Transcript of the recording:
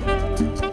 Bye.